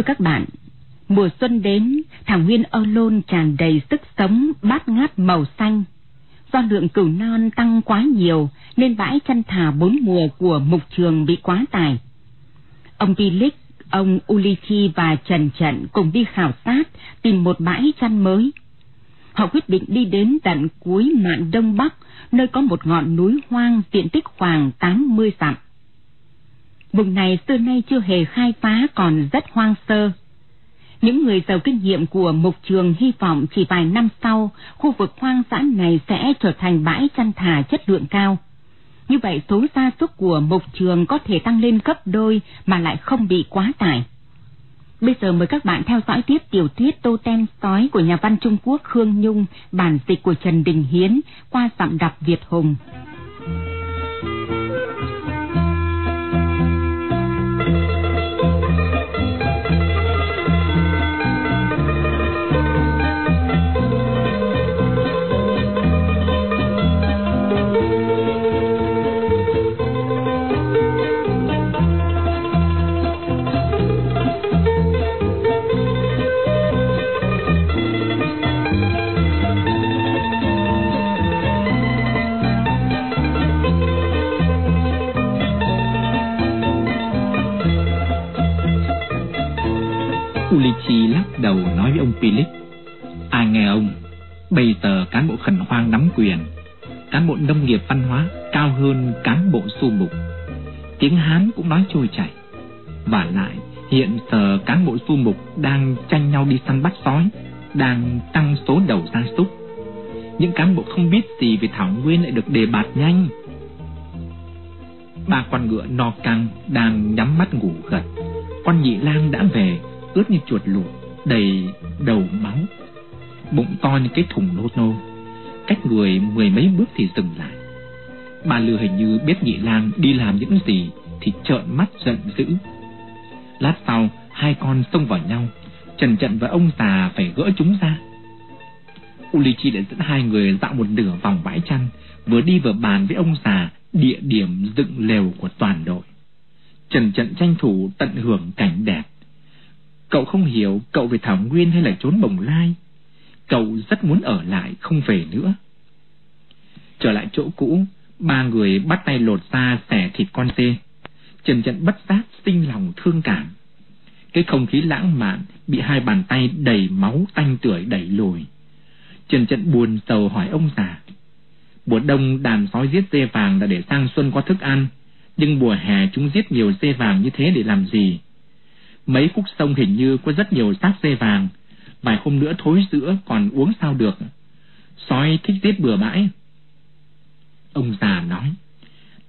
Thưa các bạn, mùa xuân đến, thảo nguyên Âu Lôn tràn đầy sức sống, bát ngát màu xanh. Do lượng cừu non tăng quá nhiều nên bãi chăn thả bốn mùa của mục trường bị quá tải. Ông Bilic, ông Ulichi và Trần Trận cùng đi khảo sát tìm một bãi chăn mới. Họ quyết định đi đến tận cuối mạn Đông Bắc, nơi có một ngọn núi hoang diện tích khoảng 80 dặm. Vùng này xưa nay chưa hề khai phá còn rất hoang sơ. Những người giàu kinh nghiệm của mục trường hy vọng chỉ vài năm sau, khu vực hoang dã này sẽ trở thành bãi chăn thả chất lượng cao. Như vậy số gia súc của mục trường có thể tăng lên gấp đôi mà lại không bị quá tải. Bây giờ mời các bạn theo dõi tiếp tiểu thuyết Tô tem Sói của nhà văn Trung Quốc Khương Nhung, bản dịch của Trần Đình Hiến qua giọng đọc Việt Hùng. Ai nghe ông? Bây giờ cán bộ khẩn hoang nắm quyền. Cán bộ nông nghiệp văn hóa Cao hơn cán bộ su mục. Tiếng Hán cũng nói trôi chảy. Và lại hiện giờ cán bộ su mục Đang tranh nhau đi săn bắt sói Đang tăng số đầu gia súc. Những cán bộ không biết gì về Thảo Nguyên Lại được đề bạt nhanh. Ba con ngựa no căng Đang nhắm mắt ngủ gật. Con nhị lang đã về ướt như chuột lụt, đầy đầu máu. Bụng to như cái thùng nô nô, cách người mười mấy bước thì dừng lại. Bà Lừa hình như biết nhị lang đi làm những gì thì trợn mắt giận dữ. Lát sau, hai con xông vào nhau, Trần Trận và ông già phải gỡ chúng ra. Ulichi đã dẫn hai người dạo một nửa vòng bãi chăn, vừa đi vừa bàn với ông già địa điểm dựng lều của toàn đội. Trần Trận tranh thủ tận hưởng cảnh đẹp Cậu không hiểu cậu về Thảo Nguyên hay là trốn bồng lai. Cậu rất muốn ở lại, không về nữa. Trở lại chỗ cũ, ba người bắt tay lột ra xẻ thịt con dê. Trần trận bất giác sinh lòng thương cảm. Cái không khí lãng mạn bị hai bàn tay đầy máu tanh tưởi đẩy lùi. Trần trận buồn sầu hỏi ông già. Mùa đông đàn sói giết dê vàng là để sang xuân có thức ăn, nhưng mùa hè chúng giết nhiều dê vàng như thế để làm gì? Mấy khúc sông hình như có rất nhiều xác dê vàng, vài hôm nữa thối giữa còn uống sao được. Sói thích giết bừa bãi. Ông già nói,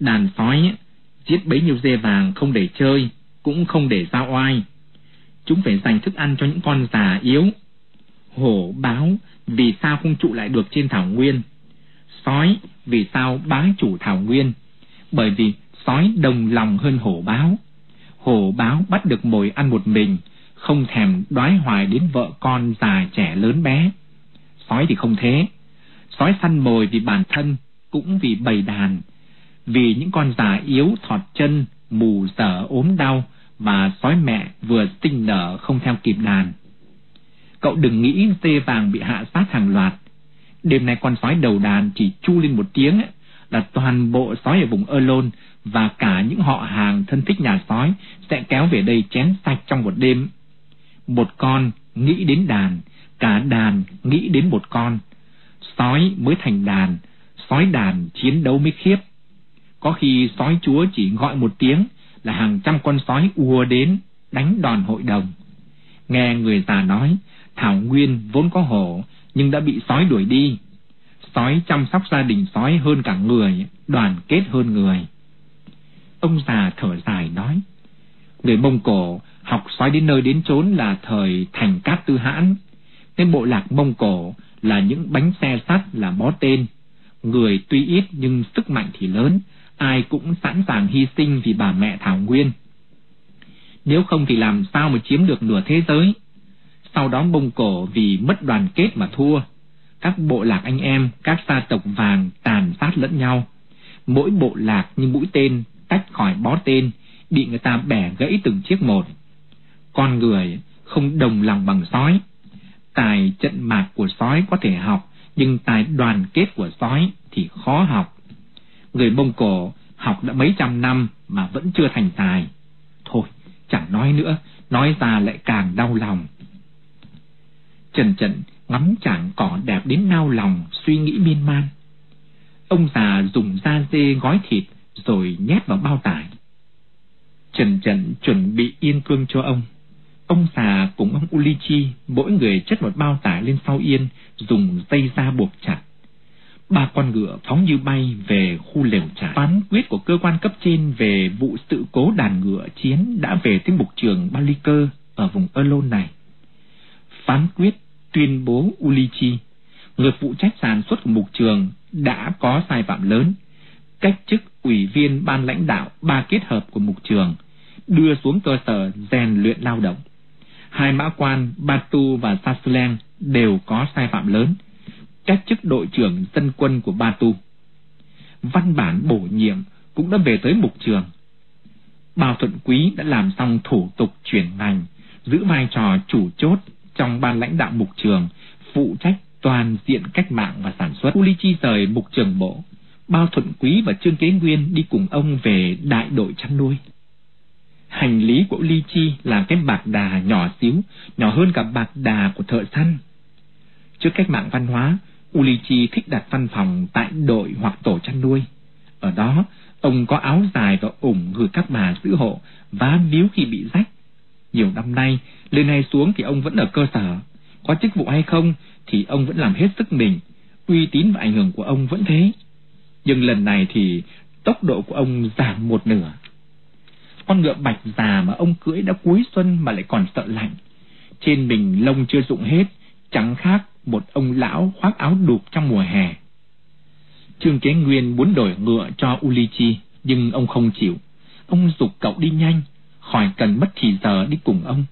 đàn sói giết bấy nhiêu dê vàng không để chơi, cũng không để giao oai. Chúng phải dành thức ăn cho những con già yếu. Hổ báo vì sao không trụ lại được trên thảo nguyên. Sói vì sao bá chủ thảo nguyên. Bởi vì sói đồng lòng hơn hổ báo hổ báo bắt được mồi ăn một mình, không thèm đoái hoài đến vợ con già trẻ lớn bé. Sói thì không thế. Sói săn mồi vì bản thân, cũng vì bầy đàn. Vì những con già yếu thọt chân, mù dở ốm đau, và sói mẹ vừa sinh nở không theo kịp đàn. Cậu đừng nghĩ dê vàng bị hạ sát hàng loạt. Đêm nay con sói đầu đàn chỉ chu lên một tiếng ấy, là toàn bộ sói ở vùng Ơ Lôn và cả những họ hàng thân thích nhà sói sẽ kéo về đây chén sạch trong một đêm. Một con nghĩ đến đàn, cả đàn nghĩ đến một con. Sói mới thành đàn, sói đàn chiến đấu mới khiếp. Có khi sói chúa chỉ gọi một tiếng là hàng trăm con sói ùa đến đánh đòn hội đồng. Nghe người già nói, Thảo Nguyên vốn có hổ nhưng đã bị sói đuổi đi. Sói chăm sóc gia đình sói hơn cả người, đoàn kết hơn người. Ông già thở dài nói, người Mông Cổ học sói đến nơi đến chốn là thời thành cát tư hãn. Nên bộ lạc Mông Cổ là những bánh xe sắt là bó tên. Người tuy ít nhưng sức mạnh thì lớn, ai cũng sẵn sàng hy sinh vì bà mẹ Thảo Nguyên. Nếu không thì làm sao mà chiếm được nửa thế giới? Sau đó Mông Cổ vì mất đoàn kết mà thua. Các bộ lạc anh em, các gia tộc vàng tàn sát lẫn nhau. Mỗi bộ lạc như mũi tên tách khỏi bó tên, bị người ta bẻ gãy từng chiếc một. Con người không đồng lòng bằng sói. Tài trận mạc của sói có thể học, nhưng tài đoàn kết của sói thì khó học. Người Mông Cổ học đã mấy trăm năm mà vẫn chưa thành tài. Thôi, chẳng nói nữa, nói ra lại càng đau lòng. Trần Trận ngắm chàng cỏ đẹp đến nao lòng, suy nghĩ miên man. Ông già dùng da dê gói thịt rồi nhét vào bao tải. Trần Trận chuẩn bị yên cương cho ông. Ông xà cùng ông Ulichi mỗi người chất một bao tải lên sau yên, dùng dây da buộc chặt. Ba con ngựa phóng như bay về khu lều trại. Phán quyết của cơ quan cấp trên về vụ sự cố đàn ngựa chiến đã về tới mục trường Baliker ở vùng Erlon này. Phán quyết tuyên bố Ulichi, người phụ trách sản xuất của mục trường đã có sai phạm lớn, cách chức ủy viên ban lãnh đạo ba kết hợp của mục trường, đưa xuống cơ sở rèn luyện lao động. Hai mã quan Batu và Sasulen đều có sai phạm lớn, cách chức đội trưởng dân quân của Batu. Văn bản bổ nhiệm cũng đã về tới mục trường. Bao Thuận Quý đã làm xong thủ tục chuyển ngành, giữ vai trò chủ chốt trong ban lãnh đạo mục trường, phụ trách toàn diện cách mạng và sản xuất. Ulichi rời mục trường bộ, Bao Thuận Quý và Trương Kế Nguyên đi cùng ông về đại đội chăn nuôi. Hành lý của Ulichi là cái bạc đà nhỏ xíu, nhỏ hơn cả bạc đà của thợ săn. Trước cách mạng văn hóa, Ulichi thích đặt văn phòng tại đội hoặc tổ chăn nuôi. Ở đó, ông có áo dài và ủng gửi các bà giữ hộ, vá níu khi bị rách. Nhiều năm nay, lên hay xuống thì ông vẫn ở cơ sở. Có chức vụ hay không thì ông vẫn làm hết sức mình. Uy tín và ảnh hưởng của ông vẫn thế. Nhưng lần này thì tốc độ của ông giảm một nửa. Con ngựa bạch già mà ông cưỡi đã cuối xuân mà lại còn sợ lạnh. Trên mình lông chưa rụng hết, chẳng khác một ông lão khoác áo đục trong mùa hè. Trương Kế Nguyên muốn đổi ngựa cho Ulichi, nhưng ông không chịu. Ông dục cậu đi nhanh, khỏi cần mất thì giờ đi cùng ông.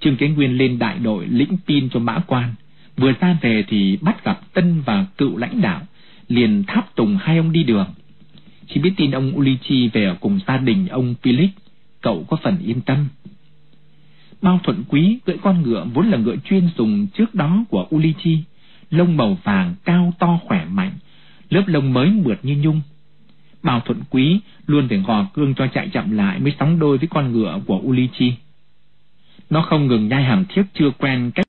Trương Kế Nguyên lên đại đội lĩnh tin cho mã quan, vừa ra về thì bắt gặp tân và cựu lãnh đạo, liền tháp tùng hai ông đi đường. Khi biết tin ông Ulichi về ở cùng gia đình ông Philip, cậu có phần yên tâm. Bao thuận quý cưỡi con ngựa vốn là ngựa chuyên dùng trước đó của Ulichi, lông màu vàng cao to khỏe mạnh, lớp lông mới mượt như nhung. Bao thuận quý luôn phải gò cương cho chạy chậm lại mới sóng đôi với con ngựa của Ulichi. Nó không ngừng nhai hàm thiếc chưa quen cách